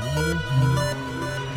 Música